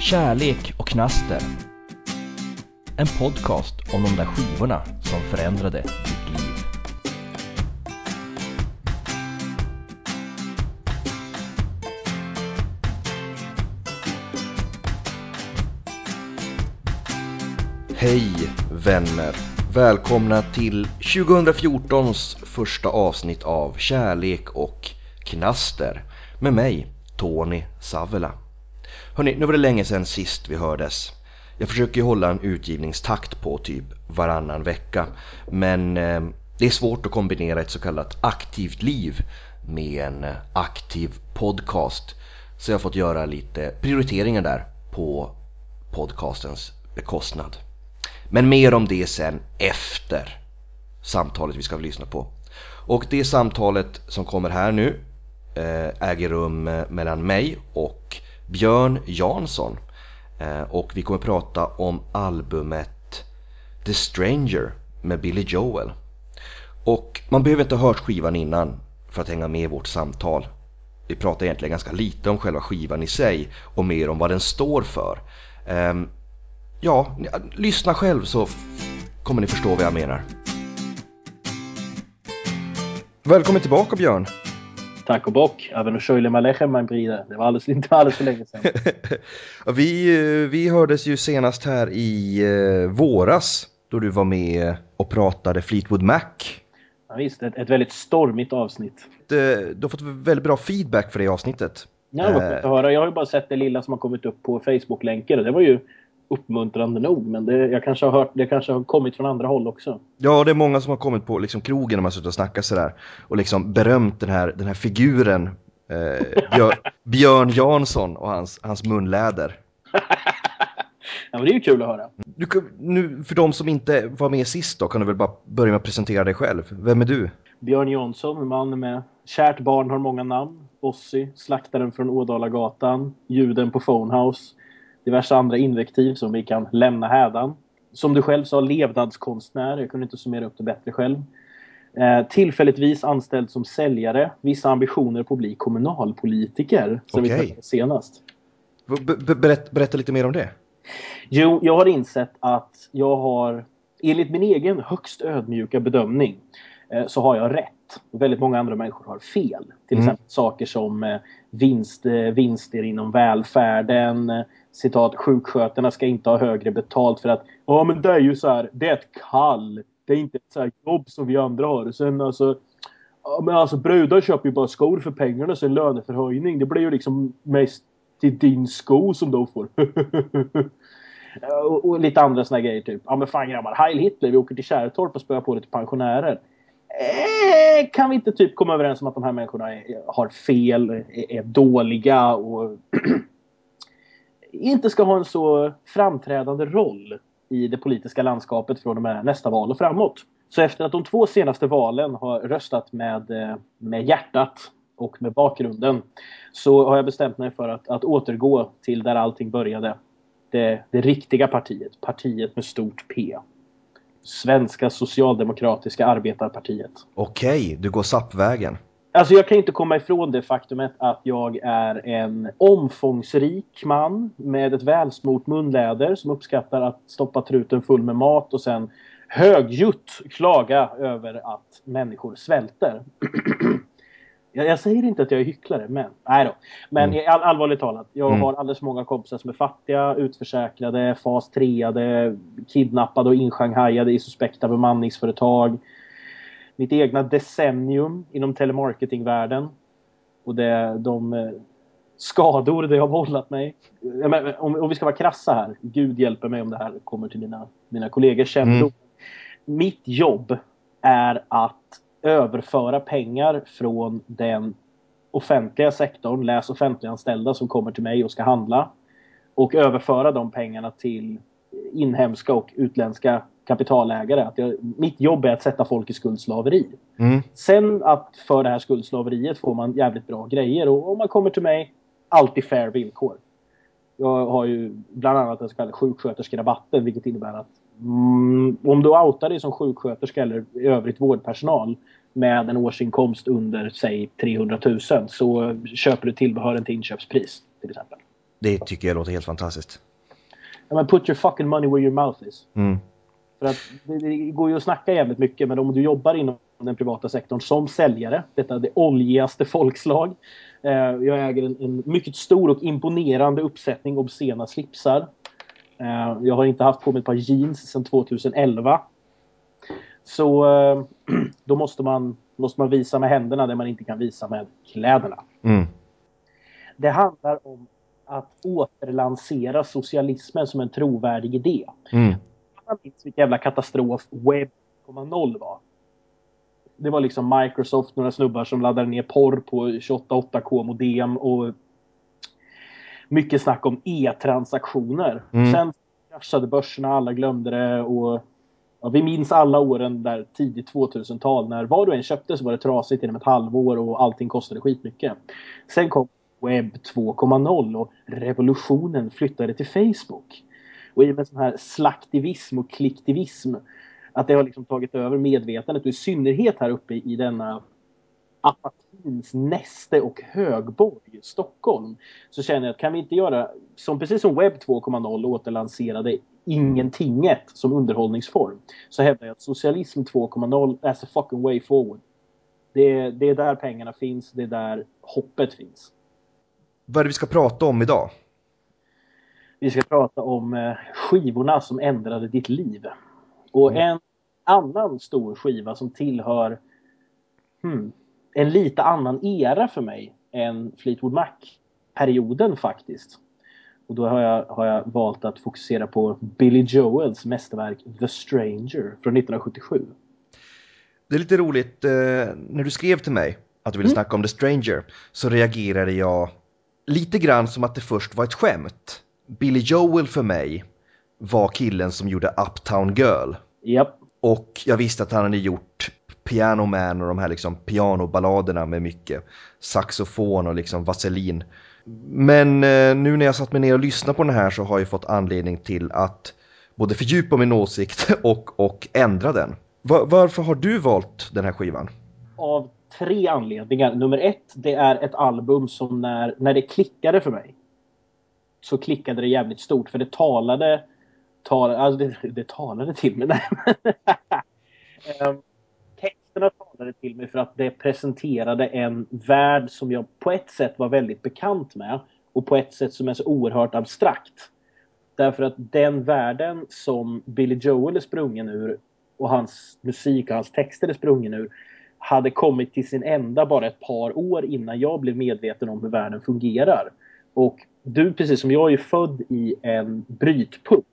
Kärlek och knaster. En podcast om de där skivorna som förändrade ditt liv. Hej vänner! Välkomna till 2014s första avsnitt av Kärlek och knaster med mig, Tony Savela. Hörni, nu var det länge sedan sist vi hördes. Jag försöker ju hålla en utgivningstakt på typ varannan vecka men eh, det är svårt att kombinera ett så kallat aktivt liv med en eh, aktiv podcast. Så jag har fått göra lite prioriteringar där på podcastens bekostnad. Men mer om det sen efter samtalet vi ska lyssna på. Och det samtalet som kommer här nu eh, äger rum mellan mig och Björn Jansson. Eh, och vi kommer prata om albumet The Stranger med Billy Joel. Och man behöver inte ha hört skivan innan för att hänga med i vårt samtal. Vi pratar egentligen ganska lite om själva skivan i sig och mer om vad den står för. Ehm, ja, lyssna själv så kommer ni förstå vad jag menar. Välkommen tillbaka Björn! Tack och bock. Även och Shoile Malechem mein Bride. Det var alldeles, inte alldeles för länge sedan. vi, vi hördes ju senast här i eh, våras då du var med och pratade Fleetwood Mac. Ja, visst, ett, ett väldigt stormigt avsnitt. Du har fått väldigt bra feedback för det avsnittet. Ja, vad att höra. Jag har ju bara sett det lilla som har kommit upp på Facebook-länkar och det var ju uppmuntrande nog. Men det, jag kanske har hört, det kanske har kommit från andra håll också. Ja, det är många som har kommit på liksom, krogen när man suttit och snackat sådär. Och liksom berömt den här, den här figuren. Eh, Björn, Björn Jansson och hans, hans munläder. ja, men det är ju kul att höra. Du, nu, för de som inte var med sist då, kan du väl bara börja med att presentera dig själv. Vem är du? Björn Jansson, man med kärt barn har många namn. Ossi, slaktaren från Ådalagatan, juden på Phonehouse, diverse andra invektiv som vi kan lämna hädan. Som du själv sa, levnadskonstnär. Jag kunde inte summera upp det bättre själv. Eh, tillfälligtvis anställd som säljare. Vissa ambitioner på att bli kommunalpolitiker. Som Okej. vi senast. B- berätt, berätta lite mer om det. Jo, jag har insett att jag har, enligt min egen högst ödmjuka bedömning, eh, så har jag rätt. Och väldigt många andra människor har fel. Till Mm. exempel saker som eh, vinst, eh, vinster inom välfärden, citat, sjukskötarna ska inte ha högre betalt för att ja men det är ju så här, det är ett kall. Det är inte ett så här jobb som vi andra har. Sen alltså, ja, men alltså brudar köper ju bara skor för pengarna så en löneförhöjning. Det blir ju liksom mest till din sko som de får. och, och lite andra såna grejer typ. Ja men fan grabbar, Heil Hitler, vi åker till Kärrtorp och spöar på lite pensionärer. Eh, kan vi inte typ komma överens om att de här människorna är, har fel, är, är dåliga och inte ska ha en så framträdande roll i det politiska landskapet från och med nästa val och framåt. Så efter att de två senaste valen har röstat med, eh, med hjärtat och med bakgrunden så har jag bestämt mig för att, att återgå till där allting började. Det, det riktiga partiet, partiet med stort P. Svenska socialdemokratiska arbetarpartiet. Okej, du går SAP-vägen. Alltså jag kan inte komma ifrån det faktumet att jag är en omfångsrik man med ett välsmort munläder som uppskattar att stoppa truten full med mat och sen högljutt klaga över att människor svälter. jag, säger inte att jag är hycklare, men nej då. Men Mm. all, allvarligt talat, jag Mm. har alldeles många kompisar som är fattiga, utförsäkrade, fas 3 kidnappade och inshanghajade i suspekta bemanningsföretag mitt egna decennium inom telemarketingvärlden. Och det, de eh, skador det har vållat mig. Menar, Om, om vi ska vara krassa här, Gud hjälper mig om det här kommer till mina, mina kollegors kännedom. Mm. Mitt jobb är att överföra pengar från den offentliga sektorn, läs offentliganställda som kommer till mig och ska handla och överföra de pengarna till inhemska och utländska kapitalägare. Att jag, mitt jobb är att sätta folk i skuldslaveri. Mm. Sen att för det här skuldslaveriet får man jävligt bra grejer och om man kommer till mig, alltid fair villkor. Jag har ju bland annat den så kallade sjuksköterskerabatten vilket innebär att mm, om du outar dig som sjuksköterska eller i övrigt vårdpersonal med en årsinkomst under säg 300 000 så köper du tillbehören till inköpspris till exempel. Det tycker jag låter helt fantastiskt. Ja, men put your fucking money where your mouth is. Mm. För att det, går ju att snacka jävligt mycket, men om du jobbar inom den privata sektorn som säljare, detta det oljigaste folkslag. Eh, jag äger en, en, mycket stor och imponerande uppsättning obscena slipsar. Eh, jag har inte haft på mig ett par jeans sedan 2011. Så eh, då måste man, måste man visa med händerna det man inte kan visa med kläderna. Mm. Det handlar om att återlansera socialismen som en trovärdig idé. Mm. Jag minns vilken jävla katastrof Web 2.0 var. Det var liksom Microsoft, några snubbar som laddade ner porr på 28.8K modem och mycket snack om e-transaktioner. Mm. Sen kraschade börserna, alla glömde det och ja, vi minns alla åren där tidigt 2000-tal när vad du än köpte så var det trasigt inom ett halvår och allting kostade skitmycket. Sen kom webb 2.0 och revolutionen flyttade till Facebook. Och i och med sån här slaktivism och kliktivism, att det har liksom tagit över medvetandet och i synnerhet här uppe i denna apatins näste och högborg Stockholm så känner jag att kan vi inte göra som precis som webb 2.0 återlanserade ingentinget som underhållningsform så hävdar jag att socialism 2.0 is a fucking way forward. Det, det är där pengarna finns, det är där hoppet finns. Vad är det vi ska prata om idag? Vi ska prata om eh, skivorna som ändrade ditt liv. Och Mm. en annan stor skiva som tillhör hmm, en lite annan era för mig än Fleetwood Mac-perioden faktiskt. Och då har jag, har jag valt att fokusera på Billy Joels mästerverk The Stranger från 1977. Det är lite roligt, eh, när du skrev till mig att du ville Mm. snacka om The Stranger så reagerade jag lite grann som att det först var ett skämt. Billy Joel för mig var killen som gjorde Uptown Girl. Japp. Och jag visste att han hade gjort Piano Man och de här liksom pianoballaderna med mycket saxofon och liksom vaselin. Men eh, nu när jag satt mig ner och lyssnade på den här så har jag fått anledning till att både fördjupa min åsikt och, och ändra den. Va- varför har du valt den här skivan? Av tre anledningar. Nummer ett, det är ett album som när, när det klickade för mig så klickade det jävligt stort för det talade tal, alltså det, det talade till mig. Nej, men, ehm, Texterna talade till mig för att det presenterade en värld som jag på ett sätt var väldigt bekant med och på ett sätt som är så oerhört abstrakt. Därför att den världen som Billy Joel är sprungen ur och hans musik och hans texter är sprungen ur hade kommit till sin ända bara ett par år innan jag blev medveten om hur världen fungerar. Och du, precis som jag, är ju född i en brytpunkt.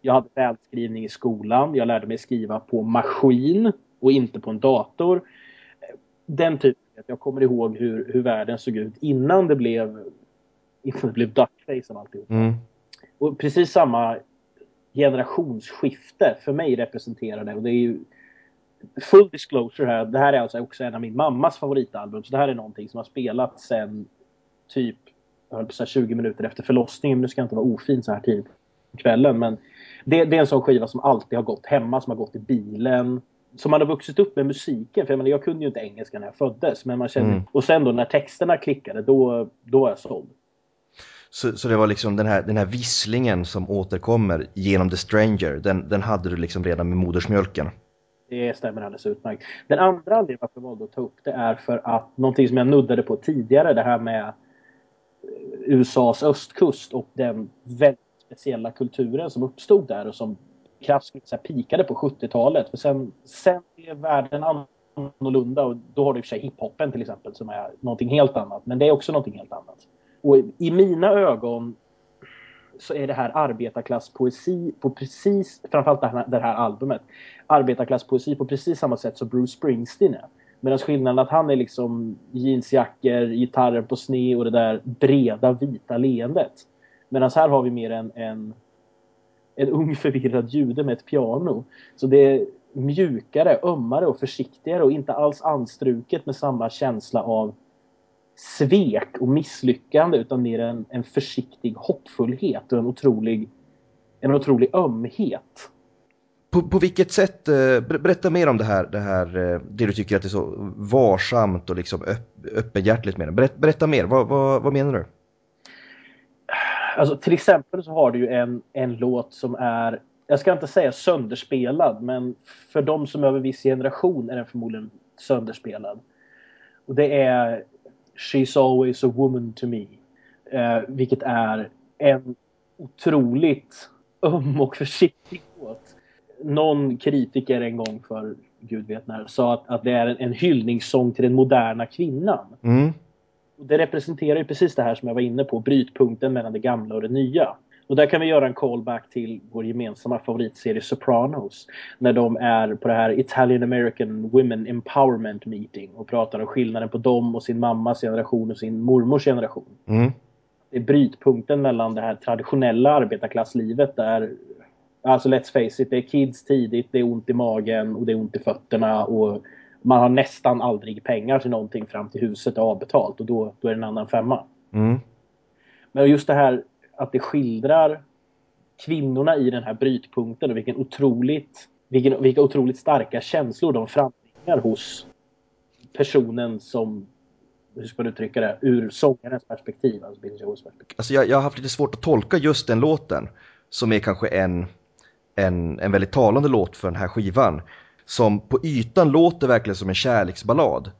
Jag hade välskrivning i skolan. Jag lärde mig skriva på maskin och inte på en dator. Den typen. Jag kommer ihåg hur, hur världen såg ut innan det blev, innan det blev duckface av alltihop. Mm. Och precis samma generationsskifte för mig representerar det. Och det är ju full disclosure här. Det här är alltså också en av min mammas favoritalbum. Så det här är någonting som har spelat sen typ jag höll på att säga 20 minuter efter förlossningen. Nu ska jag inte vara ofin så här tidigt på kvällen. Men det, det är en sån skiva som alltid har gått hemma, som har gått i bilen. Som man har vuxit upp med musiken. För jag, menar, jag kunde ju inte engelska när jag föddes. Men man känner, Mm. Och sen då när texterna klickade, då, då var jag såld. Så, så det var liksom den här, den här visslingen som återkommer genom The Stranger, den, den hade du liksom redan med modersmjölken. Det stämmer alldeles utmärkt. Den andra anledningen varför jag valde att ta upp det är för att någonting som jag nuddade på tidigare, det här med USAs östkust och den väldigt speciella kulturen som uppstod där och som kraftigt så här pikade på 70-talet. För sen, sen är världen annorlunda och då har du i och för sig hiphopen till exempel som är någonting helt annat. Men det är också någonting helt annat. Och i mina ögon så är det här arbetarklasspoesi på precis, framförallt det här, det här albumet, arbetarklasspoesi på precis samma sätt som Bruce Springsteen är. Medan skillnaden att han är liksom jeansjackor, gitarren på sne och det där breda vita leendet. Medan här har vi mer en, en, en ung förvirrad jude med ett piano. Så det är mjukare, ömmare och försiktigare och inte alls anstruket med samma känsla av svek och misslyckande utan mer en, en försiktig hoppfullhet och en otrolig, en otrolig ömhet. På, på vilket sätt, eh, berätta mer om det här, det här, eh, det du tycker att det är så varsamt och liksom öpp, öppenhjärtligt med det. Berätta, berätta mer, vad, vad, vad menar du? Alltså till exempel så har du ju en, en låt som är, jag ska inte säga sönderspelad, men för de som är över viss generation är den förmodligen sönderspelad. Och det är She's always a woman to me. Eh, vilket är en otroligt öm och försiktig låt. Någon kritiker en gång för gud vet när sa att, att det är en, en hyllningssång till den moderna kvinnan. Mm. Och det representerar ju precis det här som jag var inne på, brytpunkten mellan det gamla och det nya. Och där kan vi göra en callback till vår gemensamma favoritserie Sopranos. När de är på det här Italian American Women Empowerment Meeting och pratar om skillnaden på dem och sin mammas generation och sin mormors generation. Mm. Det är brytpunkten mellan det här traditionella arbetarklasslivet där Alltså let's face it, det är kids tidigt, det är ont i magen och det är ont i fötterna och man har nästan aldrig pengar till någonting fram till huset är avbetalt och då, då är det en annan femma. Mm. Men just det här att det skildrar kvinnorna i den här brytpunkten och vilken otroligt, vilken, vilka otroligt starka känslor de frambringar hos personen som, hur ska man uttrycka det, ur sångarens perspektiv. Alltså perspektiv. Alltså jag, jag har haft lite svårt att tolka just den låten som är kanske en, en, en väldigt talande låt för den här skivan. Som på ytan låter verkligen som en kärleksballad.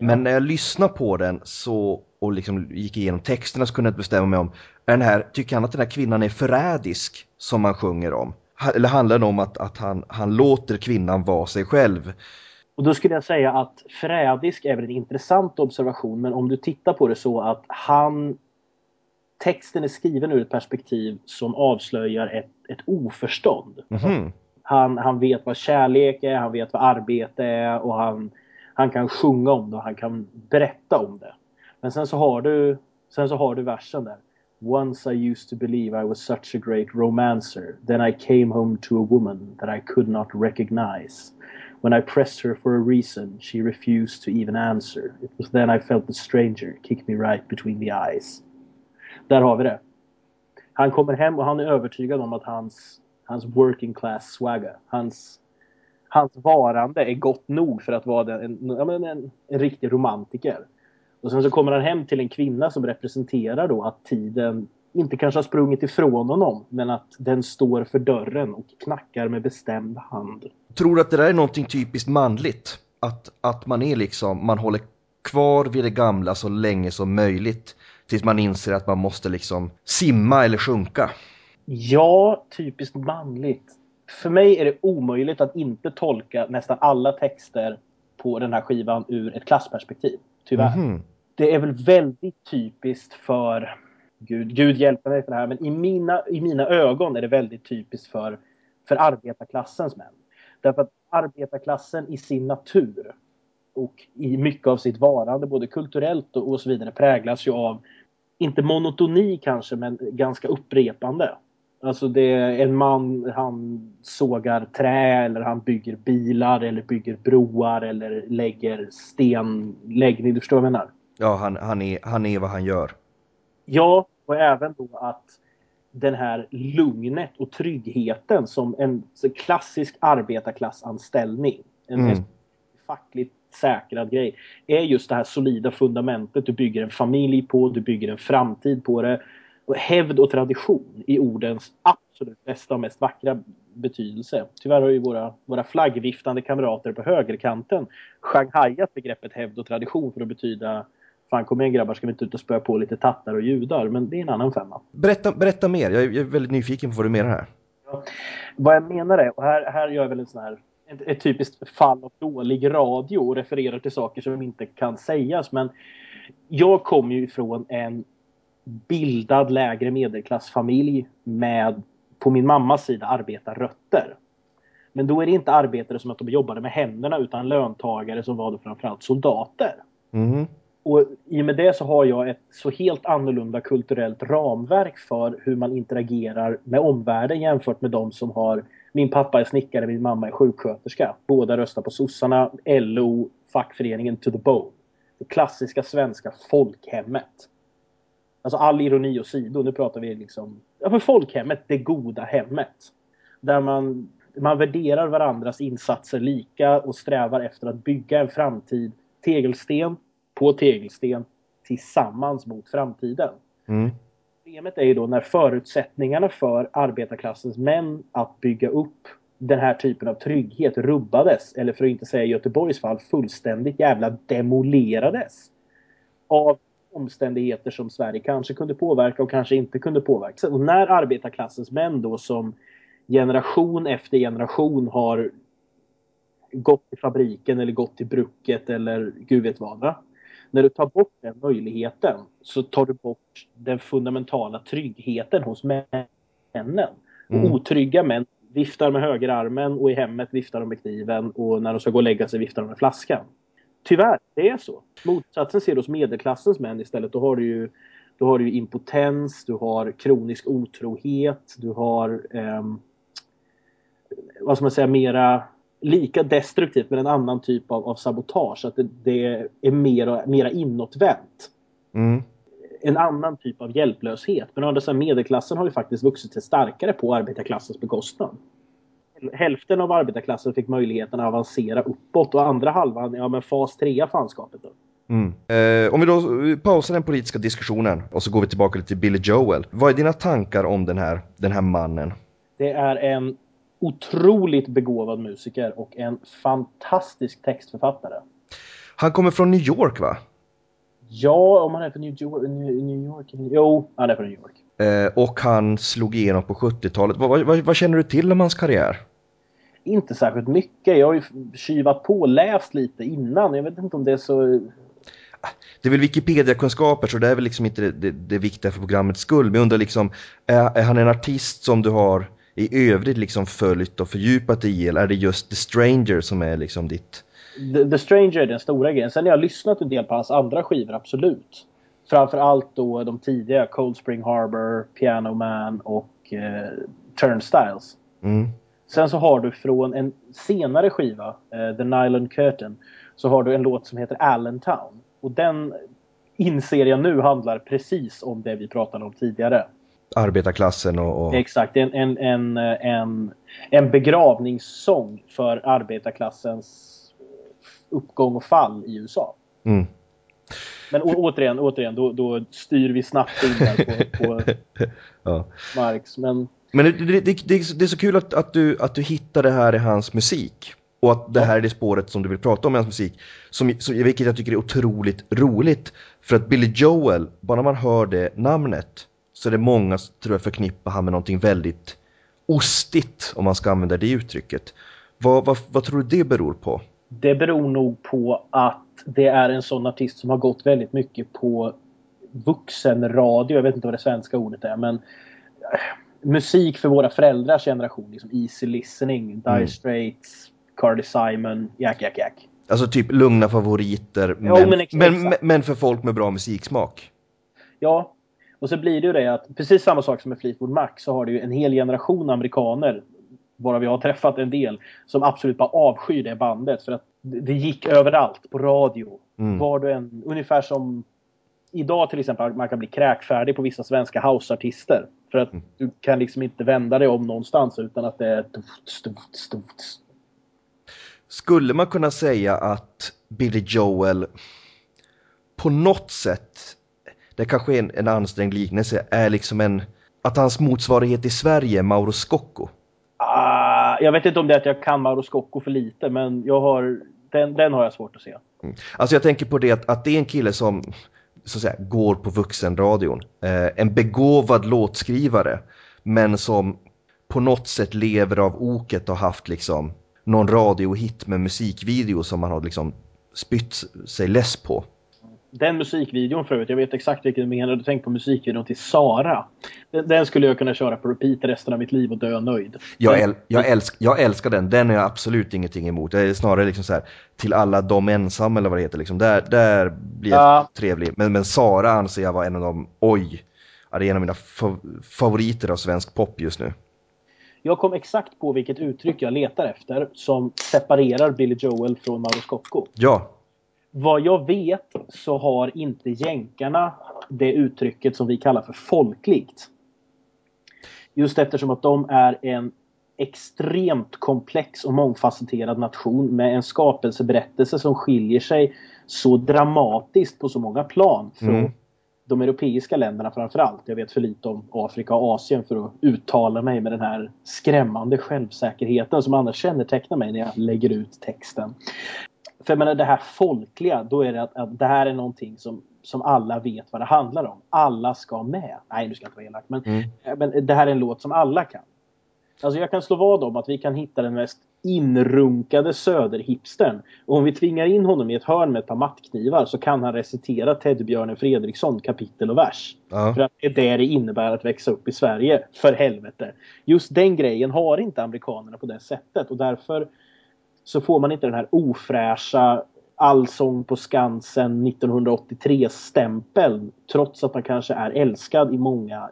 Men när jag lyssnar på den så, och liksom gick igenom texterna så kunde jag inte bestämma mig om, är den här, tycker han att den här kvinnan är förrädisk som man sjunger om? Eller handlar det om att, att han, han låter kvinnan vara sig själv? Och då skulle jag säga att förrädisk är väl en intressant observation men om du tittar på det så att han texten är skriven ur ett perspektiv som avslöjar ett, ett oförstånd. Mhm. Han, han vet vad kärlek är, han vet vad arbete är och han, han kan sjunga om det och han kan berätta om det. Men sen så har du, sen så har du versen där. Once I used to believe I was such a great romancer. Then I came home to a woman that I could not recognize. When I pressed her for a reason, she refused to even answer. It was then I felt the stranger kick me right between the eyes. Där har vi det. Han kommer hem och han är övertygad om att hans, hans working class swagger, hans, hans varande är gott nog för att vara en, en, en, en riktig romantiker. Och sen så kommer han hem till en kvinna som representerar då att tiden inte kanske har sprungit ifrån honom, men att den står för dörren och knackar med bestämd hand. Tror du att det där är någonting typiskt manligt? Att, att man är liksom, man håller kvar vid det gamla så länge som möjligt tills man inser att man måste liksom simma eller sjunka. Ja, typiskt manligt. För mig är det omöjligt att inte tolka nästan alla texter på den här skivan ur ett klassperspektiv. Tyvärr. Mhm. Det är väl väldigt typiskt för Gud, Gud hjälper mig för det här, men i mina, i mina ögon är det väldigt typiskt för, för arbetarklassens män. Därför att arbetarklassen i sin natur och i mycket av sitt varande, både kulturellt och, och så vidare, präglas ju av, inte monotoni kanske, men ganska upprepande. Alltså det är en man, han sågar trä eller han bygger bilar eller bygger broar eller lägger stenläggning. Du förstår vad jag menar? Ja, han, han, är, han är vad han gör. Ja, och även då att den här lugnet och tryggheten som en klassisk arbetarklassanställning. En Mm. fackligt säkrad grej. Är just det här solida fundamentet. Du bygger en familj på, du bygger en framtid på det. Och hävd och tradition i ordens absolut bästa och mest vackra betydelse. Tyvärr har ju våra, våra flaggviftande kamrater på högerkanten shanghajat begreppet hävd och tradition för att betyda Fan kom igen grabbar, ska vi inte ut och spöa på lite tattar och judar? Men det är en annan femma. Berätta, berätta mer, jag är, jag är väldigt nyfiken på vad du menar här. Vad jag menar är, och här, här gör jag väl en sån här, ett, ett typiskt fall av dålig radio och refererar till saker som inte kan sägas. Men jag kommer ju ifrån en bildad lägre medelklassfamilj med, på min mammas sida, arbetarrötter. Men då är det inte arbetare som att de jobbade med händerna utan löntagare som var då framförallt soldater. Mhm. Och i och med det så har jag ett så helt annorlunda kulturellt ramverk för hur man interagerar med omvärlden jämfört med de som har min pappa är snickare, min mamma är sjuksköterska. Båda röstar på sossarna, LO, fackföreningen to the bone. Det klassiska svenska folkhemmet. Alltså all ironi åsido, nu pratar vi liksom... Ja, för folkhemmet, det goda hemmet. Där man, man värderar varandras insatser lika och strävar efter att bygga en framtid tegelsten på tegelsten tillsammans mot framtiden. Mm. Problemet är ju då när förutsättningarna för arbetarklassens män att bygga upp den här typen av trygghet rubbades, eller för att inte säga i Göteborgs fall fullständigt jävla demolerades av omständigheter som Sverige kanske kunde påverka och kanske inte kunde påverka. Och när arbetarklassens män då som generation efter generation har gått till fabriken eller gått till bruket eller gud vet vad. Va? När du tar bort den möjligheten så tar du bort den fundamentala tryggheten hos männen. Mm. Otrygga män viftar med högerarmen och i hemmet viftar de med kniven och när de ska gå och lägga sig viftar de med flaskan. Tyvärr, det är så. Motsatsen ser du hos medelklassens män istället. Då har du ju, då har du impotens, du har kronisk otrohet, du har eh, vad ska man säga, mera lika destruktivt men en annan typ av, av sabotage. Att det, det är mera, mera inåtvänt. Mm. En annan typ av hjälplöshet. Men andra sidan medelklassen har ju faktiskt vuxit sig starkare på arbetarklassens bekostnad. Hälften av arbetarklassen fick möjligheten att avancera uppåt och andra halvan, ja men fas 3 fanskapet då. Mm. Eh, om vi då pausar den politiska diskussionen och så går vi tillbaka till Billy Joel. Vad är dina tankar om den här, den här mannen? Det är en otroligt begåvad musiker och en fantastisk textförfattare. Han kommer från New York va? Ja, om han är från New York. New York jo, han är från New York. Eh, och han slog igenom på 70-talet. Vad, vad, vad, känner du till om hans karriär? Inte särskilt mycket. Jag har ju tjuvat på läst lite innan. Jag vet inte om det är så... Det är väl Wikipedia-kunskaper så det är väl liksom inte det, det, det viktiga för programmets skull. Men jag undrar liksom, är, är han en artist som du har i övrigt liksom följt och fördjupat i eller är det just The Stranger som är liksom ditt... The, The Stranger är den stora grejen. Sen har jag lyssnat en del på hans andra skivor, absolut. Framförallt då de tidiga Cold Spring Harbor, Piano Man och eh, Turnstiles. Mm. Sen så har du från en senare skiva, eh, The Nylon Curtain, så har du en låt som heter Allentown. Och den inser jag nu handlar precis om det vi pratade om tidigare arbetarklassen och... och... Exakt, en, en, en, en, en begravningssång för arbetarklassens uppgång och fall i USA. Mm. Men å, återigen, återigen då, då, styr vi snabbt in där på, på ja. Marx. Men, Men det, det, det, det, är så kul att, att, du, att du hittar det här i hans musik. Och att det här är det spåret som du vill prata om i hans musik. Som, som, vilket jag tycker är otroligt roligt. För att Billy Joel, bara man hör det namnet så är det många tror jag förknippar han med någonting väldigt ostigt om man ska använda det uttrycket. Vad, vad, vad tror du det beror på? Det beror nog på att det är en sån artist som har gått väldigt mycket på vuxenradio. Jag vet inte vad det svenska ordet är men eh, musik för våra föräldrars generation. Liksom easy listening, Dire mm. Straits, Cardi Simon, Jack Jack Jack. Alltså typ lugna favoriter men, jo, men, men, men, för folk med bra musiksmak. Ja, och så blir det ju det att precis samma sak som med Fleetwood Mac så har du ju en hel generation amerikaner varav jag har träffat en del som absolut bara avskyr det bandet för att det gick överallt på radio. Mm. Var du en, ungefär som idag till exempel man kan bli kräkfärdig på vissa svenska houseartister för att mm. du kan liksom inte vända dig om någonstans utan att det är Skulle man kunna säga att Billy Joel på något sätt det kanske är en, en ansträngd liknelse, är liksom en, att hans motsvarighet i Sverige Mauro Scocco? Uh, jag vet inte om det är att jag kan Mauro Scocco för lite, men jag har, den, den har jag svårt att se. Mm. Alltså jag tänker på det att, att det är en kille som så att säga, går på vuxenradion. Eh, en begåvad låtskrivare, men som på något sätt lever av oket och haft liksom någon radiohit med musikvideo som man har liksom spytt sig less på. Den musikvideon förut, jag vet exakt vilken du menar. Du tänker på musikvideon till Sara. Den, den, skulle jag kunna köra på repeat resten av mitt liv och dö nöjd. Jag, äl, jag, älsk, jag älskar den, den är jag absolut ingenting emot. Det är snarare liksom så här, till alla de ensamma eller vad det heter. Liksom. Där, där blir jag ja. trevlig. Men, men Sara anser jag vara en av de, oj, är en av mina favoriter av svensk pop just nu. Jag kom exakt på vilket uttryck jag letar efter som separerar Billy Joel från Mauro Scocco. Ja, vad jag vet så har inte jänkarna det uttrycket som vi kallar för folkligt. Just eftersom att de är en extremt komplex och mångfacetterad nation med en skapelseberättelse som skiljer sig så dramatiskt på så många plan från, mm. de europeiska länderna framförallt. Jag vet för lite om Afrika och Asien för att uttala mig med den här skrämmande självsäkerheten som annars kännetecknar mig när jag lägger ut texten. För jag menar det här folkliga, då är det att, att det här är någonting som, som alla vet vad det handlar om. Alla ska med. Nej, nu ska jag inte vara elak. Men, mm. men det här är en låt som alla kan. Alltså jag kan slå vad om att vi kan hitta den mest inrunkade söderhipstern. Och om vi tvingar in honom i ett hörn med ett par mattknivar så kan han recitera Teddybjörnen Fredriksson kapitel och vers. Ja. För att det är det det innebär att växa upp i Sverige. För helvete. Just den grejen har inte amerikanerna på det sättet och därför så får man inte den här ofräscha Allsång på Skansen 1983-stämpeln trots att man kanske är älskad i många,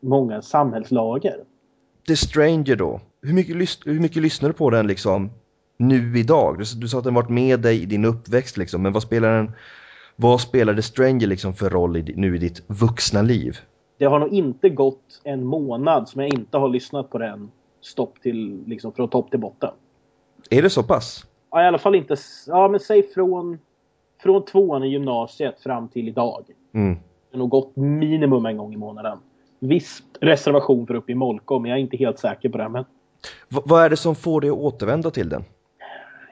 många samhällslager. The Stranger då? Hur mycket, hur mycket lyssnar du på den liksom nu idag? Du, du sa att den varit med dig i din uppväxt liksom, men vad spelar den vad spelar The Stranger liksom för roll i, nu i ditt vuxna liv? Det har nog inte gått en månad som jag inte har lyssnat på den stopp till, liksom från topp till botten. Är det så pass? Ja, i alla fall inte... Ja, men säg från, från tvåan i gymnasiet fram till idag. Mm. Det har nog gått minimum en gång i månaden. Viss reservation för uppe i Molkom, men jag är inte helt säker på det. Men... V vad är det som får dig att återvända till den?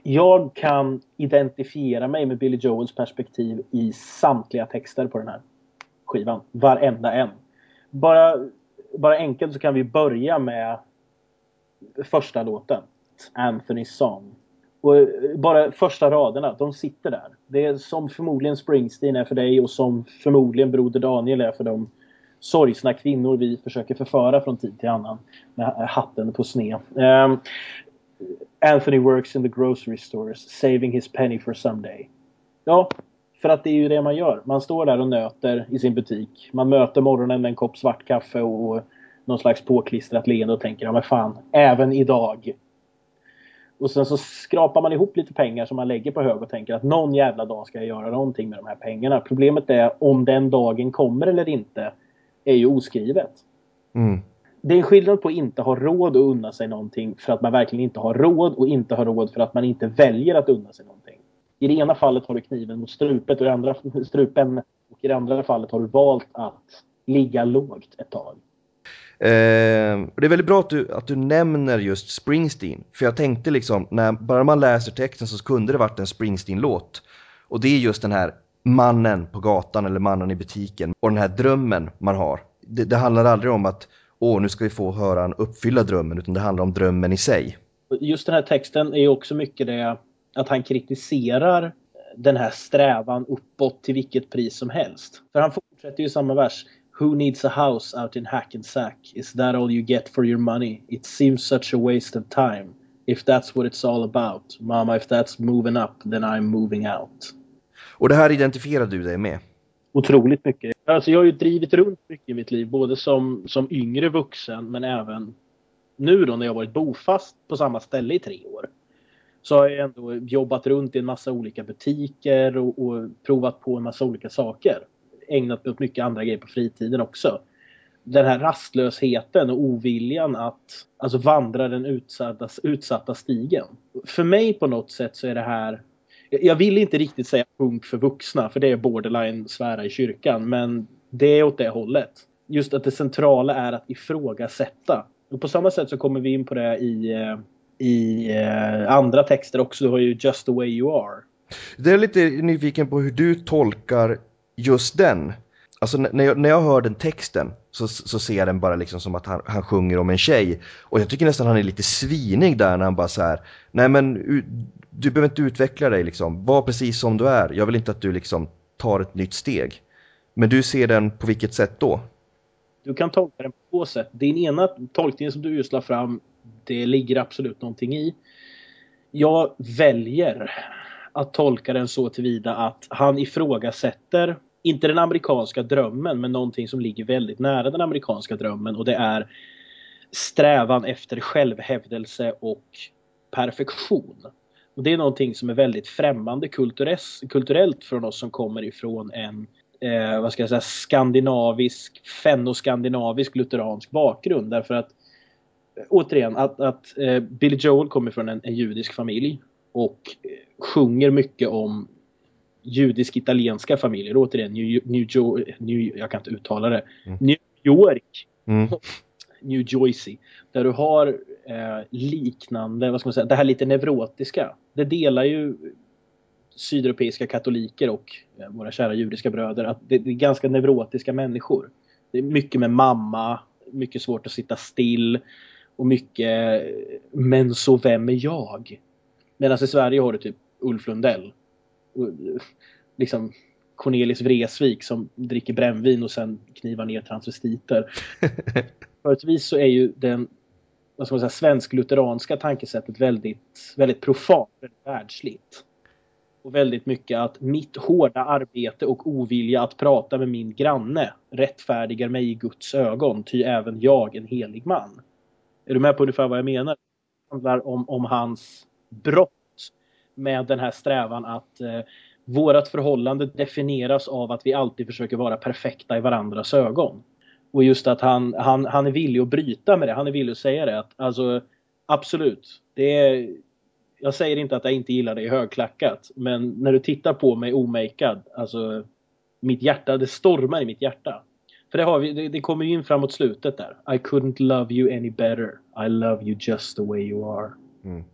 Jag kan identifiera mig med Billy Joels perspektiv i samtliga texter på den här skivan. Varenda en. Bara, bara enkelt så kan vi börja med första låten. Anthony's Song. Och eh, bara första raderna, de sitter där. Det är som förmodligen Springsteen är för dig och som förmodligen Broder Daniel är för de sorgsna kvinnor vi försöker förföra från tid till annan med hatten på sned. Um, ehm, Anthony works in the grocery stores, saving his penny for someday. Ja, för att det är ju det man gör. Man står där och nöter i sin butik. Man möter morgonen med en kopp svart kaffe och någon slags påklistrat leende och tänker ja men fan, även idag och sen så skrapar man ihop lite pengar som man lägger på hög och tänker att någon jävla dag ska jag göra någonting med de här pengarna. Problemet är om den dagen kommer eller inte är ju oskrivet. Mm. Det är skillnad på att inte ha råd att unna sig någonting för att man verkligen inte har råd och inte har råd för att man inte väljer att unna sig någonting. I det ena fallet har du kniven mot strupet och i andra, strupen och i det andra fallet har du valt att ligga lågt ett tag. Eh, det är väldigt bra att du, att du nämner just Springsteen. För jag tänkte liksom, när bara man läser texten så kunde det varit en Springsteen-låt. Och det är just den här mannen på gatan eller mannen i butiken och den här drömmen man har. Det, det handlar aldrig om att åh, nu ska vi få höra han uppfylla drömmen, utan det handlar om drömmen i sig. Just den här texten är ju också mycket det att han kritiserar den här strävan uppåt till vilket pris som helst. För han fortsätter ju samma vers. Who needs a house out in Hackensack? Is that all you get for your money? It seems such a waste of time. If that's what it's all about. Mama, if that's moving up, then I'm moving out. Och det här identifierar du dig med? Otroligt mycket. Alltså jag har ju drivit runt mycket i mitt liv, både som, som yngre vuxen men även nu då när jag varit bofast på samma ställe i tre år. Så har jag ändå jobbat runt i en massa olika butiker och, och provat på en massa olika saker ägnat mig åt mycket andra grejer på fritiden också. Den här rastlösheten och oviljan att alltså, vandra den utsatta, utsatta stigen. För mig på något sätt så är det här jag vill inte riktigt säga punk för vuxna för det är borderline svära i kyrkan men det är åt det hållet. Just att det centrala är att ifrågasätta. Och på samma sätt så kommer vi in på det i, eh, i eh, andra texter också. Du har ju Just the way you are. Det är lite nyfiken på hur du tolkar just den. Alltså när jag, när jag hör den texten så, så ser jag den bara liksom som att han, han sjunger om en tjej. Och jag tycker nästan han är lite svinig där när han bara så här, nej men du behöver inte utveckla dig liksom, var precis som du är. Jag vill inte att du liksom tar ett nytt steg. Men du ser den på vilket sätt då? Du kan tolka den på två sätt. Din ena tolkning som du just la fram, det ligger absolut någonting i. Jag väljer att tolka den så tillvida att han ifrågasätter inte den amerikanska drömmen men någonting som ligger väldigt nära den amerikanska drömmen och det är strävan efter självhävdelse och perfektion. Och Det är någonting som är väldigt främmande kulturellt från oss som kommer ifrån en eh, vad ska jag säga, skandinavisk, fennoskandinavisk lutheransk bakgrund. Därför att återigen, att, att eh, Billy Joel kommer från en, en judisk familj och sjunger mycket om judisk-italienska familjer. Återigen, New, New, New, jag kan inte uttala det. Mm. New York. Mm. New Jersey. Där du har eh, liknande, vad ska man säga, det här lite neurotiska. Det delar ju sydeuropeiska katoliker och eh, våra kära judiska bröder att det, det, är ganska neurotiska människor. Det är mycket med mamma, mycket svårt att sitta still och mycket men så vem är jag? Medan i Sverige har du typ Ulf Lundell. Liksom Cornelis Vreeswijk som dricker brännvin och sen knivar ner transvestiter. Företvis så är ju den vad ska man säga, svensk-lutheranska tankesättet väldigt, väldigt profant, väldigt världsligt. Och väldigt mycket att mitt hårda arbete och ovilja att prata med min granne rättfärdigar mig i Guds ögon, ty även jag en helig man. Är du med på ungefär vad jag menar? Det handlar om, om hans brott med den här strävan att eh, vårat förhållande definieras av att vi alltid försöker vara perfekta i varandras ögon. Och just att han, han, han är villig att bryta med det. Han är villig att säga det. Att, alltså, absolut. Det är, jag säger inte att jag inte gillar dig i högklackat. Men när du tittar på mig omakead. Alltså, mitt hjärta, det stormar i mitt hjärta. För det, har vi, det, det kommer ju in framåt slutet där. I couldn't love you any better. I love you just the way you are. Mm.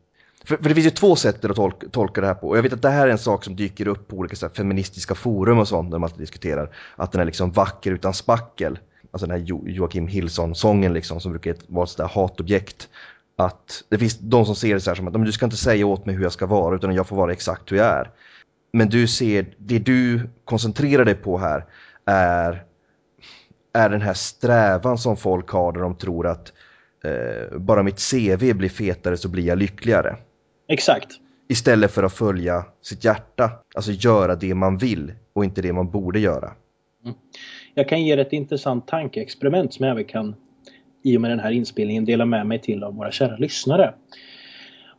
För, för, det finns ju två sätt att tolka, tolka det här på. Och jag vet att det här är en sak som dyker upp på olika så här, feministiska forum och sånt när man diskuterar. Att den är liksom vacker utan spackel. Alltså den här jo Joakim Hillson-sången liksom som brukar vara ett sådär hatobjekt. Att det finns de som ser det så här som att du ska inte säga åt mig hur jag ska vara utan jag får vara exakt hur jag är. Men du ser, det du koncentrerar dig på här är, är den här strävan som folk har där de tror att eh, bara mitt CV blir fetare så blir jag lyckligare. Exakt. Istället för att följa sitt hjärta, alltså göra det man vill och inte det man borde göra. Mm. Jag kan ge er ett intressant tankeexperiment som jag även kan i och med den här inspelningen dela med mig till av våra kära lyssnare.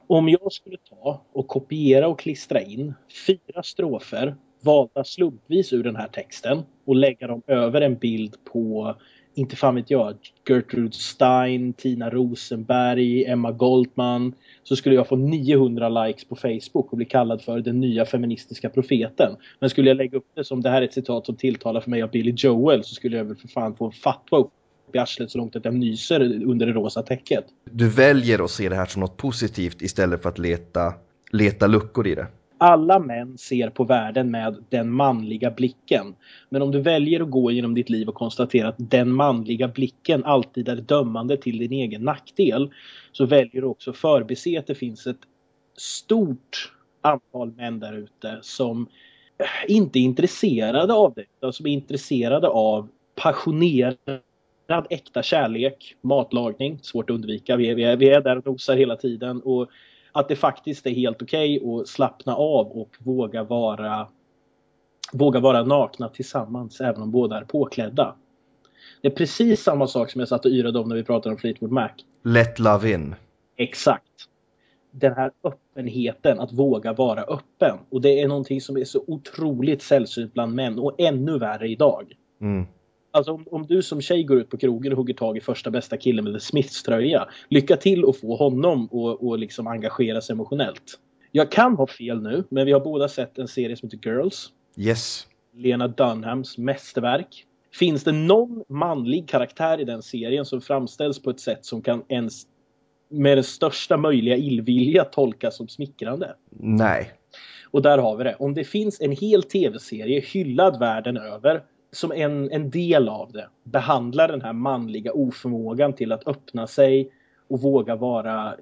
Om jag skulle ta och kopiera och klistra in fyra strofer valda slumpvis ur den här texten och lägga dem över en bild på inte fan vet jag, Gertrude Stein, Tina Rosenberg, Emma Goldman så skulle jag få 900 likes på Facebook och bli kallad för den nya feministiska profeten. Men skulle jag lägga upp det som det här är ett citat som tilltalar för mig av Billy Joel så skulle jag väl för fan få en fatwa upp i arslet så långt att jag nyser under det rosa täcket. Du väljer att se det här som något positivt istället för att leta, leta luckor i det alla män ser på världen med den manliga blicken. Men om du väljer att gå genom ditt liv och konstatera att den manliga blicken alltid är dömande till din egen nackdel så väljer du också förbise att det finns ett stort antal män där ute som inte är intresserade av det utan som är intresserade av passionerad äkta kärlek, matlagning, svårt att undvika. Vi är, vi är, vi är där och nosar hela tiden och att det faktiskt är helt okej okay att slappna av och våga vara våga vara nakna tillsammans även om båda är påklädda. Det är precis samma sak som jag satt och yrade om när vi pratade om Fleetwood Mac. Let love in. Exakt. Den här öppenheten, att våga vara öppen. Och det är någonting som är så otroligt sällsynt bland män och ännu värre idag. Mm. Alltså om, om, du som tjej går ut på krogen och hugger tag i första bästa killen med The Smiths tröja. Lycka till att få honom att och liksom engagera sig emotionellt. Jag kan ha fel nu, men vi har båda sett en serie som heter Girls. Yes. Lena Dunhams mästerverk. Finns det någon manlig karaktär i den serien som framställs på ett sätt som kan ens med den största möjliga illvilja tolkas som smickrande? Nej. Och där har vi det. Om det finns en hel tv-serie hyllad världen över som en, en del av det behandlar den här manliga oförmågan till att öppna sig och våga vara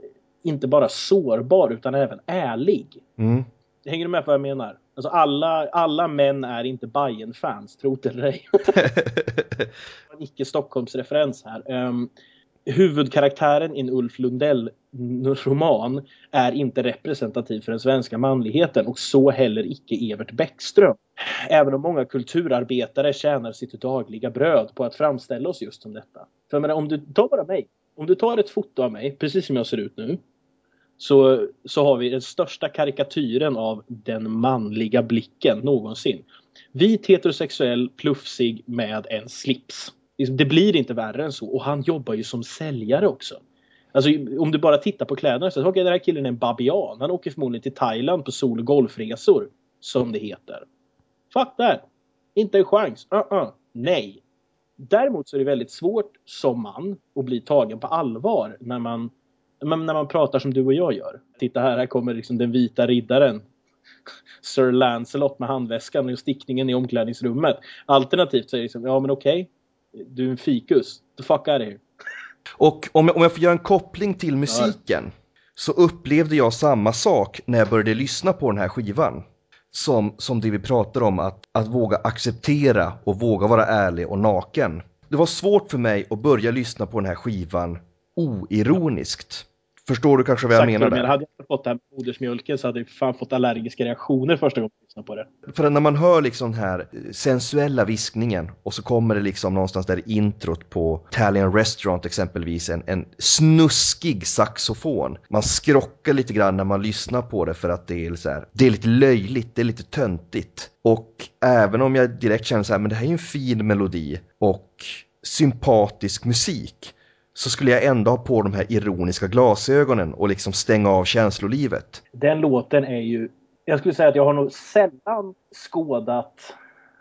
inte bara sårbar utan även ärlig. Mm. Hänger du med på vad jag menar? Alltså alla, alla män är inte bayern fans tro det eller ej. en icke Stockholmsreferens här. Um, huvudkaraktären i en Ulf Lundell-roman är inte representativ för den svenska manligheten och så heller icke Evert Bäckström. Även om många kulturarbetare tjänar sitt dagliga bröd på att framställa oss just som detta. För jag menar, om du tar bara mig. Om du tar ett foto av mig, precis som jag ser ut nu, så, så har vi den största karikatyren av den manliga blicken någonsin. Vit heterosexuell, plufsig med en slips. Liksom, det blir inte värre än så. Och han jobbar ju som säljare också. Alltså om du bara tittar på kläderna så okay, den här killen är en babian. Han åker förmodligen till Thailand på sol och golfresor. Som det heter. Fuck that! Inte en chans. Uh -uh. Nej. Däremot så är det väldigt svårt som man att bli tagen på allvar när man, när man pratar som du och jag gör. Titta här, här kommer liksom den vita riddaren. Sir Lancelot med handväskan och stickningen i omklädningsrummet. Alternativt så är det liksom, ja men okej. Du är en fikus. The fuck out of here. Och om jag, om jag får göra en koppling till musiken. Ja. Så upplevde jag samma sak när jag började lyssna på den här skivan som, som det vi pratar om, att, att våga acceptera och våga vara ärlig och naken. Det var svårt för mig att börja lyssna på den här skivan oironiskt. Förstår du kanske vad jag menar där? Hade jag fått det här med modersmjölken så hade jag fan fått allergiska reaktioner första gången jag lyssnade på det. För när man hör liksom den här sensuella viskningen och så kommer det liksom någonstans där introt på Italian Restaurant exempelvis en, en snuskig saxofon. Man skrockar lite grann när man lyssnar på det för att det är, så här, det är lite löjligt, det är lite töntigt. Och även om jag direkt känner så här, men det här är en fin melodi och sympatisk musik så skulle jag ändå ha på de här ironiska glasögonen och liksom stänga av känslolivet. Den låten är ju... Jag skulle säga att jag har nog sällan skådat,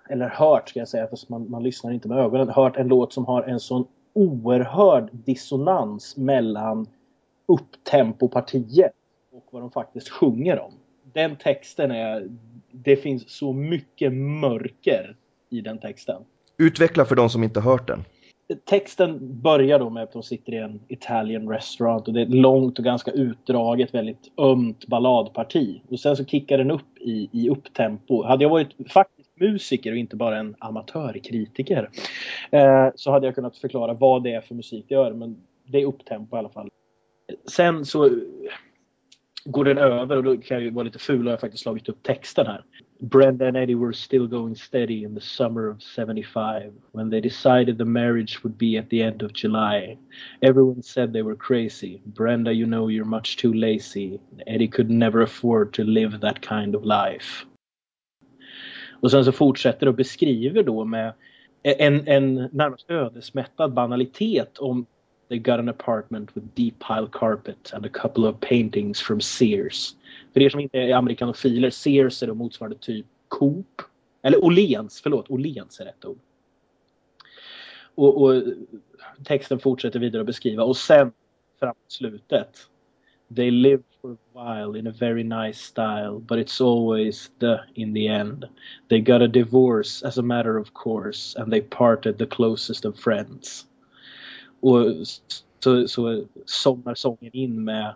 eller hört ska jag säga, för man, man lyssnar inte med ögonen, hört en låt som har en sån oerhörd dissonans mellan upptempopartiet och vad de faktiskt sjunger om. Den texten är... Det finns så mycket mörker i den texten. Utveckla för de som inte hört den texten börjar då med att de sitter i en Italian restaurant och det är ett långt och ganska utdraget, väldigt ömt balladparti. Och sen så kickar den upp i, i upptempo. Hade jag varit faktiskt musiker och inte bara en amatörkritiker eh, så hade jag kunnat förklara vad det är för musik jag gör, men det är upptempo i alla fall. Sen så går den över och då kan jag ju vara lite ful och jag har faktiskt slagit upp texten här. Brenda and Eddie were still going steady in the summer of 75 when they decided the marriage would be at the end of July. Everyone said they were crazy. Brenda, you know you're much too lazy. Eddie could never afford to live that kind of life. Och sen så fortsätter och beskriver då med en, en närmast ödesmättad banalitet om They got an apartment with deep pile carpet and a couple of paintings from Sears. För er som inte är amerikanofiler, Sears är då motsvarande typ Coop. Eller Åhléns, förlåt, Åhléns är rätt ord. Och, och, texten fortsätter vidare att beskriva och sen fram till slutet. They live for a while in a very nice style, but it's always the in the end. They got a divorce as a matter of course, and they parted the closest of friends. Och så, så somnar sången in med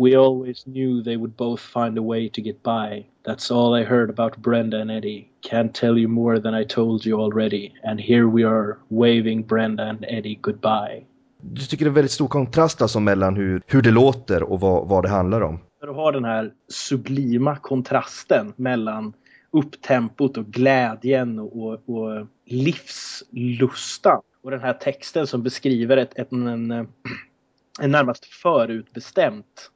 We always knew they would both find a way to get by. That's all I heard about Brenda and Eddie. Can't tell you more than I told you already. And here we are, waving Brenda and Eddie goodbye. Du tycker det är väldigt stor kontrast alltså mellan hur, hur det låter och vad, vad det handlar om? Du har den här sublima kontrasten mellan upptempot och glädjen och, och, och livslustan och den här texten som beskriver ett, ett, en, eh, en närmast förutbestämt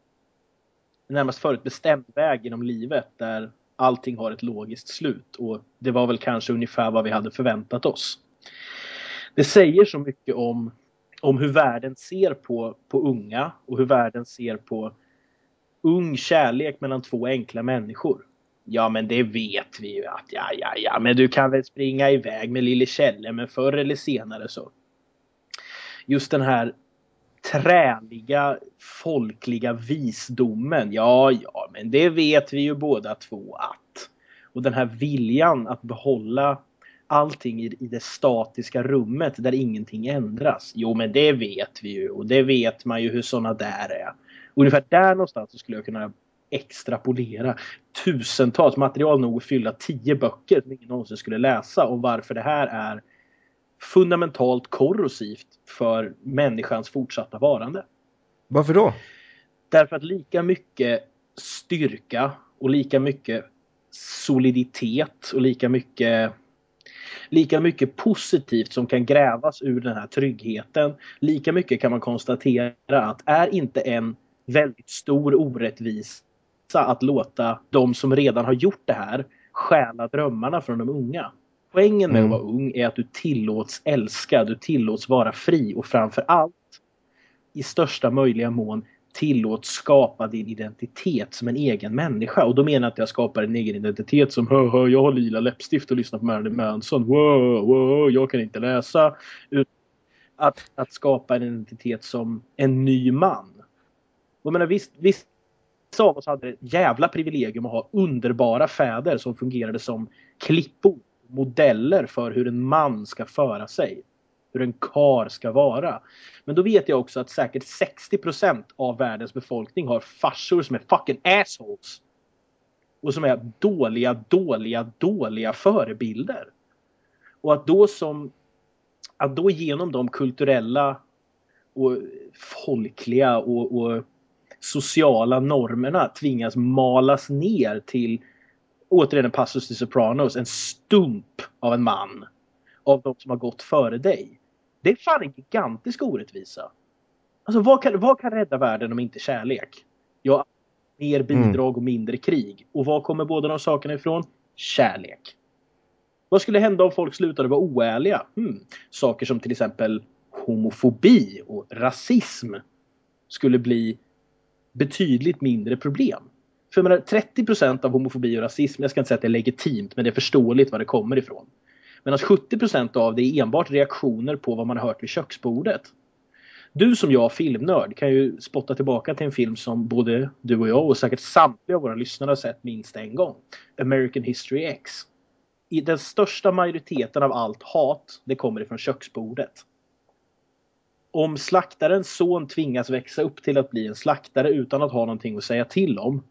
en närmast förutbestämd väg genom livet där allting har ett logiskt slut och det var väl kanske ungefär vad vi hade förväntat oss. Det säger så mycket om, om hur världen ser på, på unga och hur världen ser på ung kärlek mellan två enkla människor. Ja, men det vet vi ju att ja, ja, ja, men du kan väl springa iväg med lille Kjelle, men förr eller senare så. Just den här träliga folkliga visdomen. Ja, ja, men det vet vi ju båda två att. Och den här viljan att behålla allting i, i det statiska rummet där ingenting ändras. Jo, men det vet vi ju och det vet man ju hur sådana där är. Ungefär där någonstans skulle jag kunna extrapolera tusentals material nog att fylla tio böcker som ingen någonsin skulle läsa om varför det här är fundamentalt korrosivt för människans fortsatta varande. Varför då? Därför att lika mycket styrka och lika mycket soliditet och lika mycket lika mycket positivt som kan grävas ur den här tryggheten. Lika mycket kan man konstatera att är inte en väldigt stor orättvisa att låta de som redan har gjort det här stjäla drömmarna från de unga. Poängen med mm. att vara ung är att du tillåts älska, du tillåts vara fri och framför allt i största möjliga mån tillåt skapa din identitet som en egen människa. Och då menar jag att jag skapar en egen identitet som hö, hö, jag har lila läppstift och lyssnar på Marilyn Manson. Wow, wow, jag kan inte läsa. Att, att skapa en identitet som en ny man. Jag menar, visst, visst av oss hade ett jävla privilegium att ha underbara fäder som fungerade som klippor, modeller för hur en man ska föra sig. Hur en kar ska vara. Men då vet jag också att säkert 60% av världens befolkning har farsor som är fucking assholes. Och som är dåliga, dåliga, dåliga förebilder. Och att då som att då genom de kulturella och folkliga och, och sociala normerna tvingas malas ner till återigen en passus till Sopranos, en stump av en man. Av de som har gått före dig. Det är fan en gigantisk orättvisa. Alltså vad kan, vad kan rädda världen om inte kärlek? Ja, mer bidrag och mindre krig. Och var kommer båda de sakerna ifrån? Kärlek. Vad skulle hända om folk slutade vara oärliga? Hmm. Saker som till exempel homofobi och rasism skulle bli betydligt mindre problem. För jag menar, 30% av homofobi och rasism, jag ska inte säga att det är legitimt, men det är förståeligt var det kommer ifrån. Medan 70% av det är enbart reaktioner på vad man har hört vid köksbordet. Du som jag, filmnörd, kan ju spotta tillbaka till en film som både du och jag och säkert samtliga av våra lyssnare har sett minst en gång. American History X. I den största majoriteten av allt hat, det kommer ifrån köksbordet om slaktarens son tvingas växa upp till att bli en slaktare utan att ha någonting att säga till om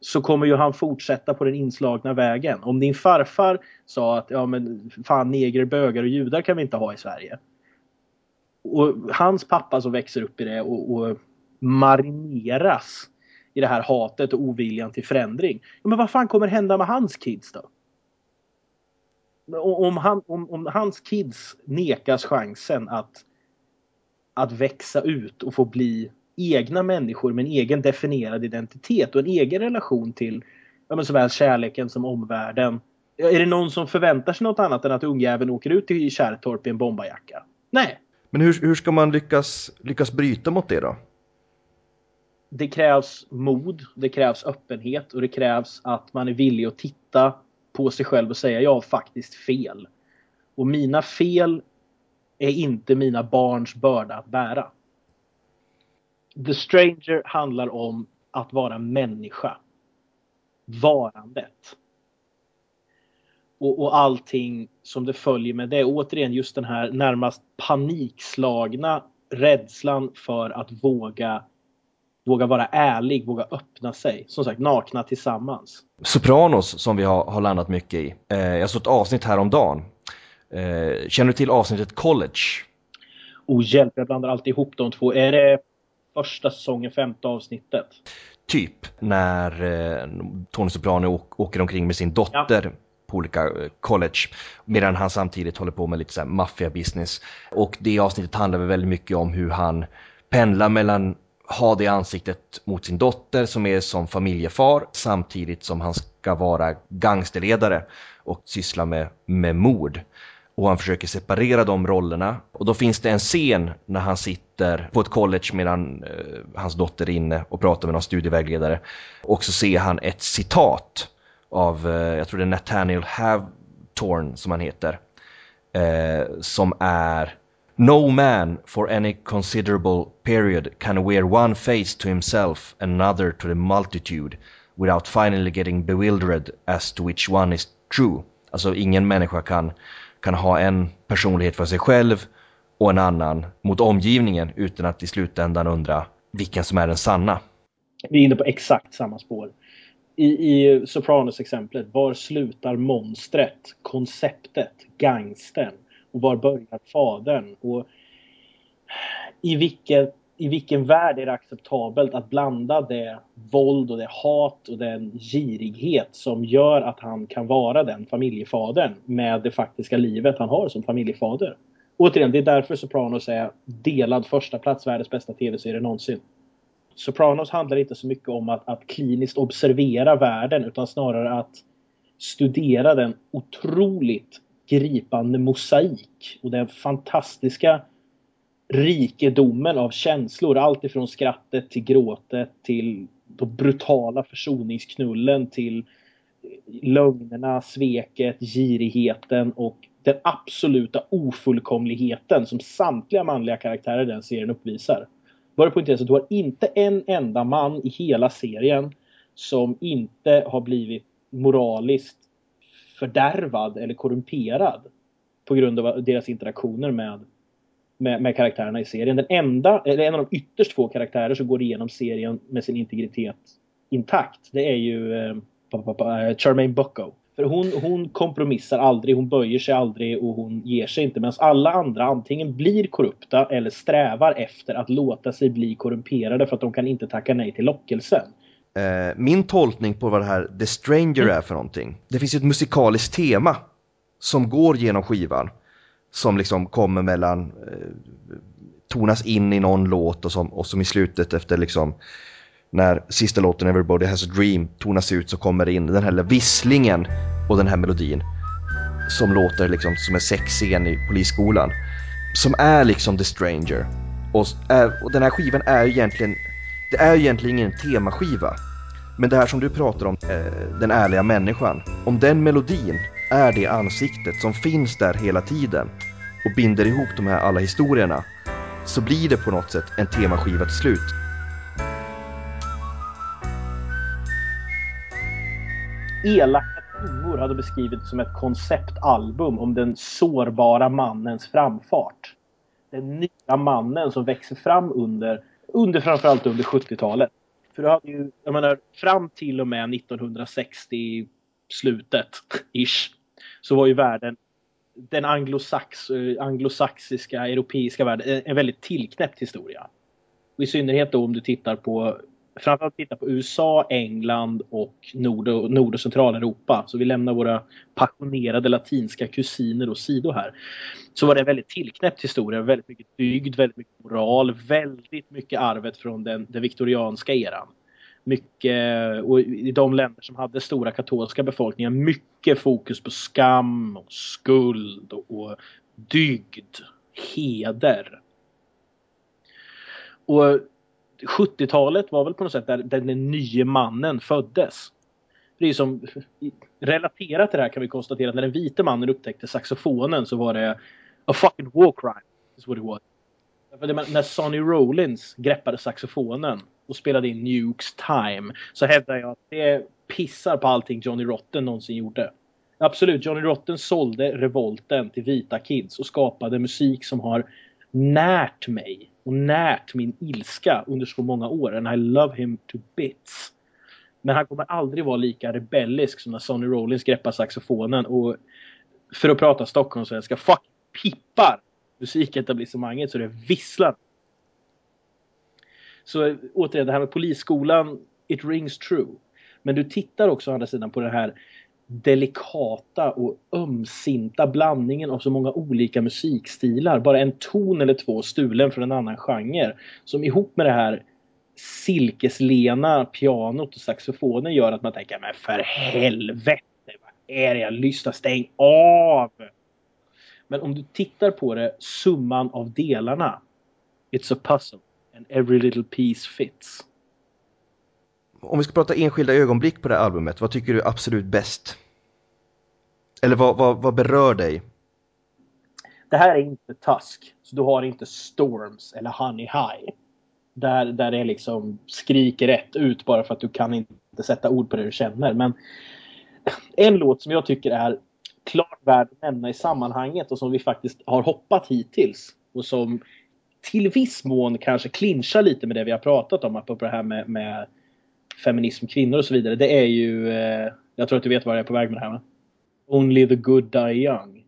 så kommer ju han fortsätta på den inslagna vägen. Om din farfar sa att ja men fan neger, bögar och judar kan vi inte ha i Sverige. Och hans pappa som växer upp i det och, och marineras i det här hatet och oviljan till förändring. Ja, men vad fan kommer hända med hans kids då? Om, han, om, om hans kids nekas chansen att, att växa ut och få bli egna människor med en egen definierad identitet och en egen relation till ja, men såväl kärleken som omvärlden. Är det någon som förväntar sig något annat än att ungjäveln åker ut till Kärrtorp i en bombarjacka? Nej. Men hur, hur ska man lyckas, lyckas bryta mot det då? Det krävs mod, det krävs öppenhet och det krävs att man är villig att titta på sig själv och säga jag har faktiskt fel. Och mina fel är inte mina barns börda att bära. The Stranger handlar om att vara människa. Varandet. Och, och allting som det följer med det. Återigen just den här närmast panikslagna rädslan för att våga våga vara ärlig, våga öppna sig. Som sagt, nakna tillsammans. Sopranos som vi har, har landat mycket i. Eh, jag såg ett avsnitt häromdagen. Eh, känner du till avsnittet College? Oh hjälp, jag blandar alltid ihop de två. Är det första säsongen, femte avsnittet? Typ, när eh, Tony Soprano åker omkring med sin dotter ja på olika eh, college. Medan han samtidigt håller på med lite så maffia business. Och det avsnittet handlar väl väldigt mycket om hur han pendlar mellan ha det ansiktet mot sin dotter som är som familjefar samtidigt som han ska vara gangsterledare och syssla med, med mord. Och han försöker separera de rollerna. Och då finns det en scen när han sitter på ett college medan eh, hans dotter är inne och pratar med någon studievägledare. Och så ser han ett citat av, eh, jag tror det är Nathaniel Havtorn som han heter. Eh, som är No man for any considerable period can wear one face to himself and another to the multitude without finally getting bewildered as to which one is true. Alltså ingen människa kan, kan ha en personlighet för sig själv och en annan mot omgivningen utan att i slutändan undra vilken som är den sanna. Vi är inne på exakt samma spår. I, i Sopranos-exemplet, var slutar monstret, konceptet, gangstern? Och var börjar fadern? Och i vilken, i vilken värld är det acceptabelt att blanda det våld och det hat och den girighet som gör att han kan vara den familjefadern med det faktiska livet han har som familjefader? Återigen, det är därför Sopranos är delad första plats världens bästa tv-serie någonsin. Sopranos handlar inte så mycket om att, att kliniskt observera världen utan snarare att studera den otroligt gripande mosaik och den fantastiska rikedomen av känslor. Allt ifrån skrattet till gråtet till de brutala försoningsknullen till lögnerna, sveket, girigheten och den absoluta ofullkomligheten som samtliga manliga karaktärer i den serien uppvisar. Bara poängteras att du har inte en enda man i hela serien som inte har blivit moraliskt fördärvad eller korrumperad på grund av deras interaktioner med, med, med, karaktärerna i serien. Den enda, eller en av de ytterst få karaktärer som går igenom serien med sin integritet intakt, det är ju eh, eh Charmaine Bucko. För hon, hon kompromissar aldrig, hon böjer sig aldrig och hon ger sig inte. Medan alla andra antingen blir korrupta eller strävar efter att låta sig bli korrumperade för att de kan inte tacka nej till lockelsen. Eh, min tolkning på vad det här The Stranger mm. är för någonting. Det finns ju ett musikaliskt tema som går genom skivan. Som liksom kommer mellan, eh, tonas in i någon låt och som, och som i slutet efter liksom när sista låten Everybody has a dream tonas ut så kommer det in den här visslingen och den här melodin som låter liksom som en sexscen i polisskolan. Som är liksom The Stranger. Och, och den här skivan är ju egentligen, det är ju egentligen ingen temaskiva. Men det här som du pratar om, eh, den ärliga människan. Om den melodin är det ansiktet som finns där hela tiden och binder ihop de här alla historierna så blir det på något sätt en temaskiva till slut. Elaka tungor hade beskrivit som ett konceptalbum om den sårbara mannens framfart. Den nya mannen som växer fram under, under framförallt under 70-talet. För du hade ju, jag menar, fram till och med 1960 slutet, ish, så var ju världen den anglosax, eh, anglosaxiska, europeiska världen eh, en väldigt tillknäppt historia. Och I synnerhet då om du tittar på framförallt titta på USA, England och Nord och, Nord och Centraleuropa. Så vi lämnar våra passionerade latinska kusiner åsido här. Så var det en väldigt tillknäppt historia. Väldigt mycket dygd, väldigt mycket moral, väldigt mycket arvet från den, den viktorianska eran. Mycket, och i de länder som hade stora katolska befolkningar, mycket fokus på skam och skuld och, och dygd, heder. Och 70-talet var väl på något sätt där, där den nya mannen föddes. Det är som, relaterat till det här kan vi konstatera att när den vite mannen upptäckte saxofonen så var det a fucking war crime. Is what it was. När Sonny Rollins greppade saxofonen och spelade in Nukes Time så hävdar jag att det pissar på allting Johnny Rotten någonsin gjorde. Absolut, Johnny Rotten sålde revolten till vita kids och skapade musik som har närt mig och närt min ilska under så många år. And I love him to bits. Men han kommer aldrig vara lika rebellisk som när Sonny Rollins greppar saxofonen och för att prata stockholmssvenska, fuck pippar musiketablissemanget så det visslar. Så återigen, det här med polisskolan, it rings true. Men du tittar också å andra sidan på det här delikata och ömsinta blandningen av så många olika musikstilar. Bara en ton eller två stulen från en annan genre. Som ihop med det här silkeslena pianot och saxofonen gör att man tänker men för helvete! Vad är det jag lyssnar? Stäng av! Men om du tittar på det, summan av delarna. It's a puzzle and every little piece fits om vi ska prata enskilda ögonblick på det här albumet, vad tycker du är absolut bäst? Eller vad, vad, vad berör dig? Det här är inte Tusk, så du har inte Storms eller Honey High. Där, där det liksom skriker rätt ut bara för att du kan inte sätta ord på det du känner. Men en låt som jag tycker är klart värd att nämna i sammanhanget och som vi faktiskt har hoppat hittills och som till viss mån kanske clinchar lite med det vi har pratat om, apropå det här med, med feminism, kvinnor och så vidare. Det är ju, eh, jag tror att du vet var jag är på väg med det här va? Only the good die young.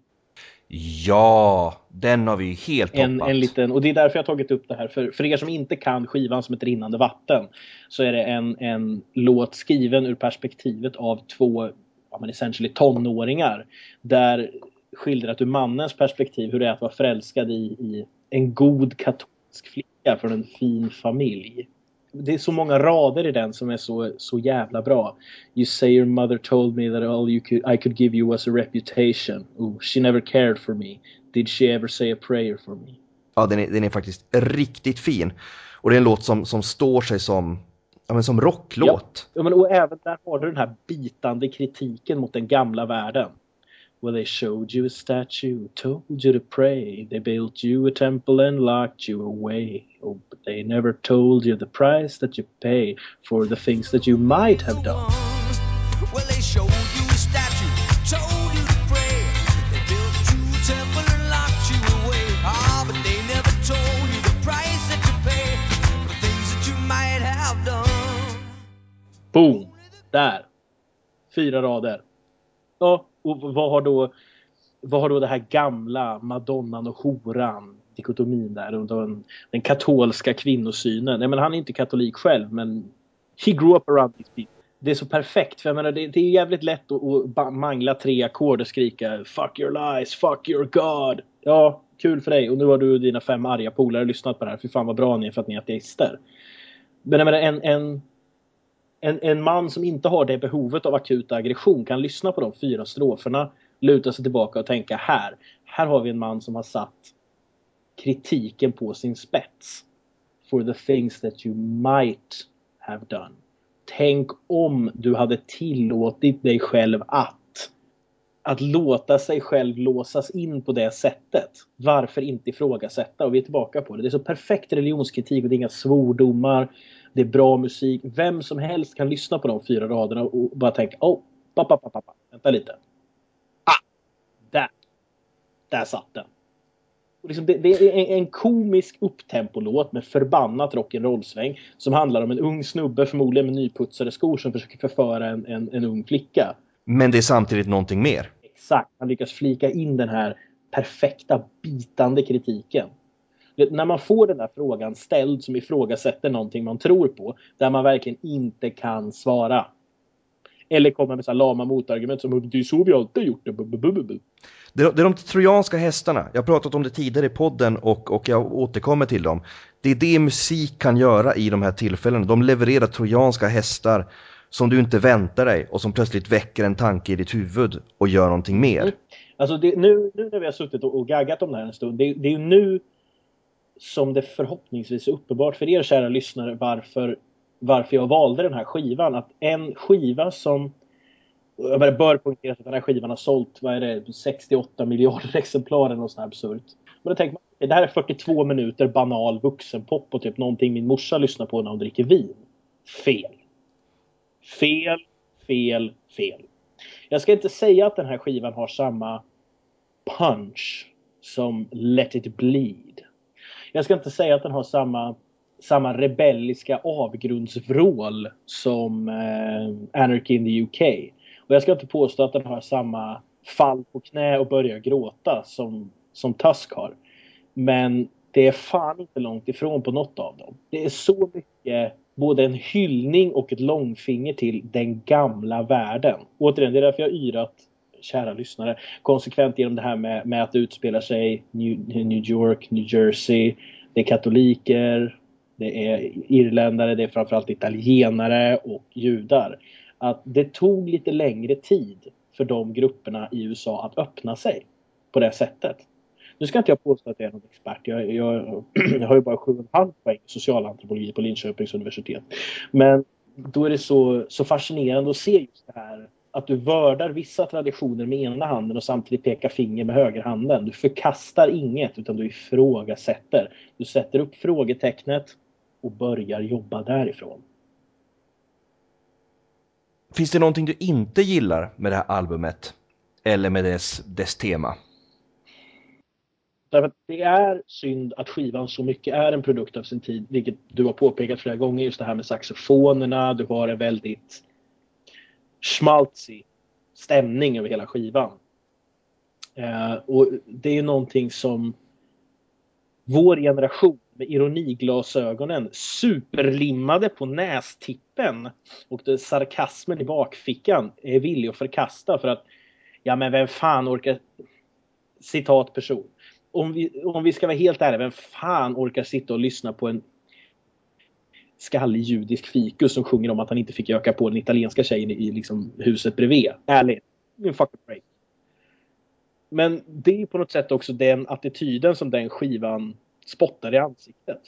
Ja, den har vi ju helt en, hoppat. En liten, och det är därför jag har tagit upp det här. För, för er som inte kan skivan som ett rinnande vatten så är det en, en låt skriven ur perspektivet av två ja, men essentially tonåringar. Där skildrat ur mannens perspektiv hur det är att vara förälskad i, i en god katolsk flicka från en fin familj det är så många rader i den som är så, så jävla bra. You say your mother told me that all you could, I could give you was a reputation. Oh, she never cared for me. Did she ever say a prayer for me? Ja, den är, den är faktiskt riktigt fin. Och det är en låt som, som står sig som, ja, men som rocklåt. Ja, men, och även där har du den här bitande kritiken mot den gamla världen. Well, they showed you a statue, told you to pray. They built you a temple and locked you away. Oh, but they never told you the price that you pay for the things that you might have done. Well, they showed you a statue, told you to pray. They built you a temple and locked you away. Ah, but they never told you the price that you pay for the things that you might have done. Boom! Där. Fyra rader. Ja, och vad har då, vad har då det här gamla madonnan och horan dikotomin där och den, den katolska kvinnosynen. Nej, men han är inte katolik själv men he grew up around these people. Det är så perfekt för jag menar det, det är jävligt lätt att, att mangla tre ackord och skrika fuck your lies, fuck your God. Ja, kul för dig och nu har du och dina fem arga polare lyssnat på det här. Fy fan vad bra ni är för att ni är ateister. Men jag menar en, en en, en man som inte har det behovet av akut aggression kan lyssna på de fyra stroferna, luta sig tillbaka och tänka här, här har vi en man som har satt kritiken på sin spets. For the things that you might have done. Tänk om du hade tillåtit dig själv att att låta sig själv låsas in på det sättet. Varför inte ifrågasätta? Och vi är tillbaka på det. Det är så perfekt religionskritik och det är inga svordomar. Det är bra musik. Vem som helst kan lyssna på de fyra raderna och bara tänka oh, pappa, pappa, pappa. vänta lite. Ah, där. Där satt den. Och liksom det, det är en, komisk upptempolåt med förbannat rock'n'roll-sväng som handlar om en ung snubbe, förmodligen med nyputsade skor, som försöker förföra en, en, en ung flicka. Men det är samtidigt någonting mer. Exakt, han lyckas flika in den här perfekta bitande kritiken. När man får den där frågan ställd som ifrågasätter någonting man tror på, där man verkligen inte kan svara. Eller kommer med så här lama motargument som det är så vi alltid gjort det. bu, bu, bu, bu, bu." Det är, de trojanska hästarna. Jag har pratat om det tidigare i podden och, och jag återkommer till dem. Det är det musik kan göra i de här tillfällena. De levererar trojanska hästar som du inte väntar dig och som plötsligt väcker en tanke i ditt huvud och gör någonting mer. Alltså det, nu, nu när vi har suttit och, och gaggat om det här en stund, det, det är ju nu som det förhoppningsvis är uppenbart för er kära lyssnare varför, varför jag valde den här skivan. Att en skiva som jag bara bör poängtera att den här skivan har sålt, vad är det, 68 miljarder exemplar eller något sånt här absurt. Men då tänker man, det här är 42 minuter banal vuxenpop och typ någonting min morsa lyssnar på när hon dricker vin. Fel. Fel, fel, fel. Jag ska inte säga att den här skivan har samma punch som Let it bleed. Jag ska inte säga att den har samma, samma rebelliska avgrundsvrål som eh, Anarchy in the UK. Och jag ska inte påstå att den har samma fall på knä och börja gråta som, som Tusk har. Men det är fan inte långt ifrån på något av dem. Det är så mycket både en hyllning och ett långfinger till den gamla världen. Återigen, det är därför jag yrat, kära lyssnare, konsekvent genom det här med, med att det utspelar sig New, New York, New Jersey. Det är katoliker, det är irländare, det är framförallt italienare och judar. Att det tog lite längre tid för de grupperna i USA att öppna sig på det sättet. Nu ska inte jag påstå att jag är någon expert. Jag, jag, jag har ju bara 7,5 poäng i socialantropologi på Linköpings universitet. Men då är det så, så fascinerande att se just det här att du vördar vissa traditioner med ena handen och samtidigt pekar finger med högerhanden. Du förkastar inget utan du ifrågasätter. Du sätter upp frågetecknet och börjar jobba därifrån. Finns det någonting du inte gillar med det här albumet? Eller med dess, dess tema? Därför att det är synd att skivan så mycket är en produkt av sin tid, vilket du har påpekat flera gånger, just det här med saxofonerna, du har en väldigt schmaltzig stämning över hela skivan. Eh, och det är någonting som vår generation med ironiglasögonen superlimmade på nästippen och den sarkasmen i bakfickan är villig att förkasta för att ja men vem fan orkar citat person om vi, om vi ska vara helt ärliga, vem fan orkar sitta och lyssna på en skallig judisk fikus som sjunger om att han inte fick öka på den italienska tjejen i liksom huset bredvid. Ärligt. Fucking break. Men det är på något sätt också den attityden som den skivan spottar i ansiktet.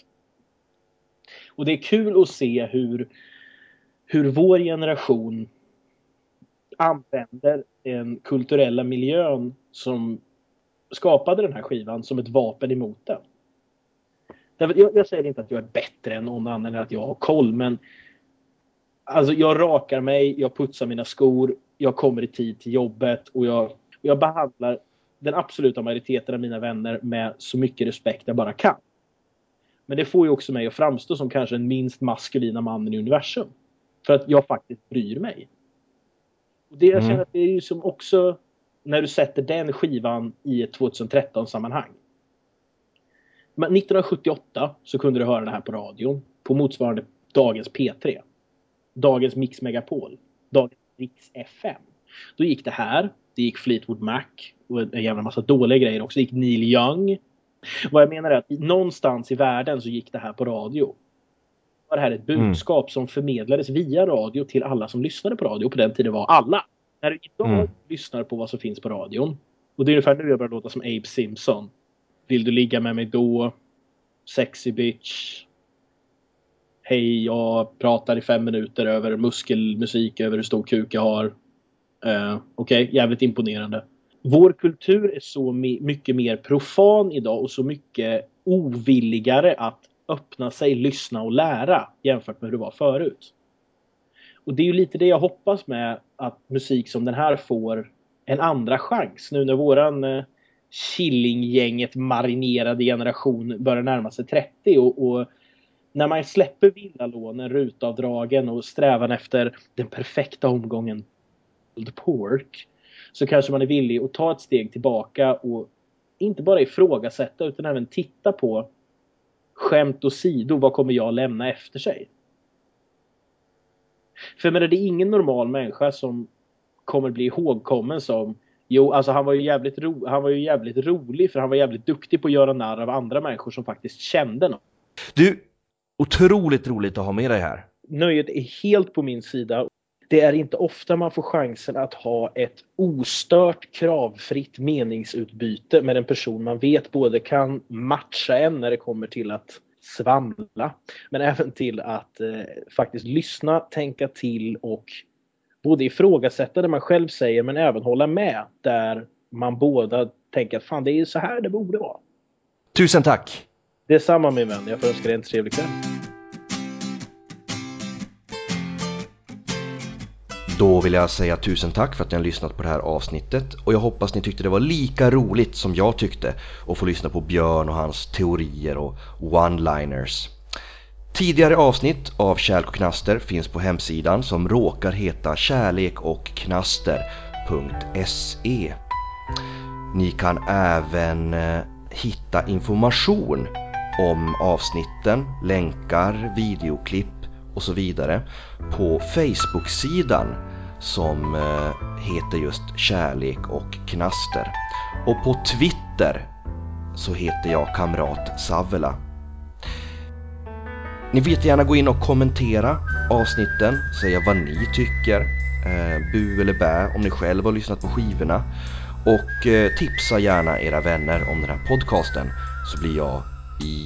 Och det är kul att se hur, hur vår generation använder den kulturella miljön som skapade den här skivan som ett vapen emot den. Jag, jag säger inte att jag är bättre än någon annan eller att jag har koll, men alltså jag rakar mig, jag putsar mina skor, jag kommer i tid till jobbet och jag, jag behandlar den absoluta majoriteten av mina vänner med så mycket respekt jag bara kan. Men det får ju också mig att framstå som kanske den minst maskulina mannen i universum. För att jag faktiskt bryr mig. Och det jag mm. känner att det är ju som också när du sätter den skivan i ett 2013-sammanhang. Men 1978 så kunde du höra det här på radion på motsvarande dagens P3. Dagens Mix Megapol. Dagens Rix FM. Då gick det här. Det gick Fleetwood Mac och en jävla massa dåliga grejer också. Det gick Neil Young. Vad jag menar är att någonstans i världen så gick det här på radio. Var det här ett mm. budskap mm. som förmedlades via radio till alla som lyssnade på radio. På den tiden var alla. När du idag mm. lyssnar på vad som finns på radion. Och det är ungefär nu jag börjar låta som Abe Simpson. Vill du ligga med mig då? Sexy bitch. Hej, jag pratar i fem minuter över muskelmusik, över hur stor kuk jag har. Uh, Okej, okay, jävligt imponerande. Vår kultur är så mycket mer profan idag och så mycket ovilligare att öppna sig, lyssna och lära jämfört med hur det var förut. Och det är ju lite det jag hoppas med att musik som den här får en andra chans nu när våran eh, Killinggänget marinerade generation börjar närma sig 30 och, och när man släpper villalånen, rutavdragen och strävan efter den perfekta omgången pork så kanske man är villig att ta ett steg tillbaka och inte bara ifrågasätta utan även titta på skämt åsido, vad kommer jag lämna efter sig? För menar, det är ingen normal människa som kommer bli ihågkommen som Jo, alltså han var ju jävligt, ro, han var ju jävligt rolig för han var jävligt duktig på att göra narr av andra människor som faktiskt kände något. Du, otroligt roligt att ha med dig här. Nöjet är helt på min sida. Det är inte ofta man får chansen att ha ett ostört kravfritt meningsutbyte med en person man vet både kan matcha en när det kommer till att svamla men även till att eh, faktiskt lyssna, tänka till och både ifrågasätta det man själv säger men även hålla med där man båda tänker att fan det är så här det borde vara. Tusen tack! Detsamma min vän, jag får önska dig en trevlig kväll. Då vill jag säga tusen tack för att ni har lyssnat på det här avsnittet och jag hoppas ni tyckte det var lika roligt som jag tyckte att få lyssna på Björn och hans teorier och one-liners. Tidigare avsnitt av Kärlek och Knaster finns på hemsidan som råkar heta kärlekochknaster.se Ni kan även eh, hitta information om avsnitten, länkar, videoklipp och så vidare på Facebook-sidan som eh, heter just Kärlek och Knaster. Och på Twitter så heter jag Kamrat Savela. Ni får jättegärna gå in och kommentera avsnitten, säga vad ni tycker, eh, bu eller bä om ni själv har lyssnat på skivorna och eh, tipsa gärna era vänner om den här podcasten så blir jag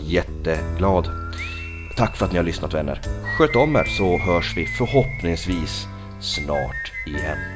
jätteglad. Tack för att ni har lyssnat vänner. Sköt om er så hörs vi förhoppningsvis snart igen.